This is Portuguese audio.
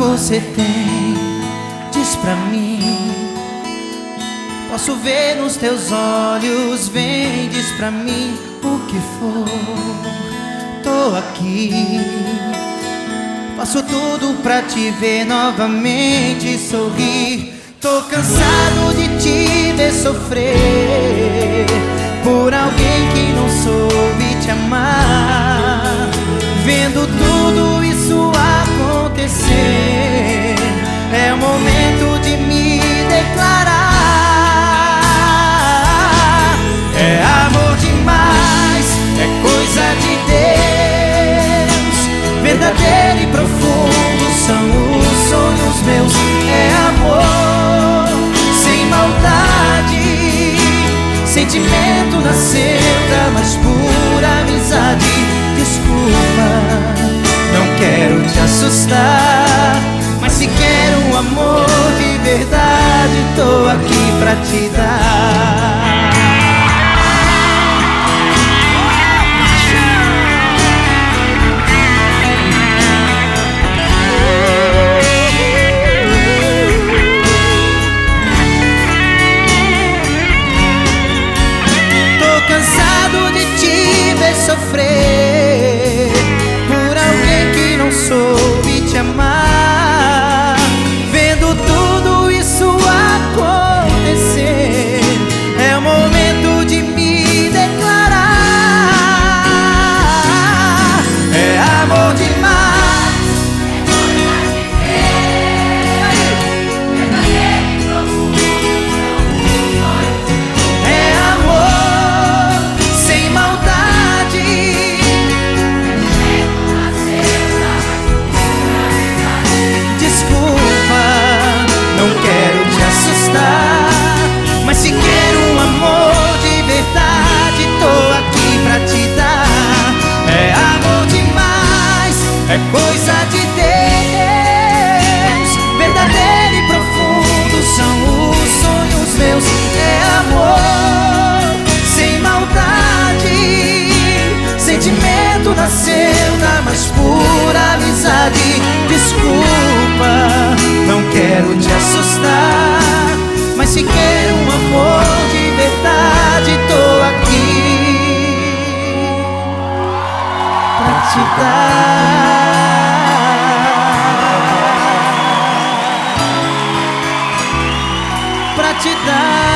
você tem, diz pra mim. Posso ver nos teus olhos, vem, diz pra mim o que for. Tô aqui, faço tudo pra te ver novamente sorrir. Tô cansado de te ver sofrer por alguém que não soube te amar. Sentimento nasceu da mais pura amizade. Desculpa, não quero te assustar, mas se quero um amor de verdade, tô aqui pra te dar. Sofrer se quero um amor de verdade, tô aqui pra te dar. É amor demais, é coisa de Deus. Verdadeiro e profundo são os sonhos meus. É amor sem maldade. Sentimento nasceu da mais pura amizade. Desculpa, não quero te assustar. Te dar. Pra te dar.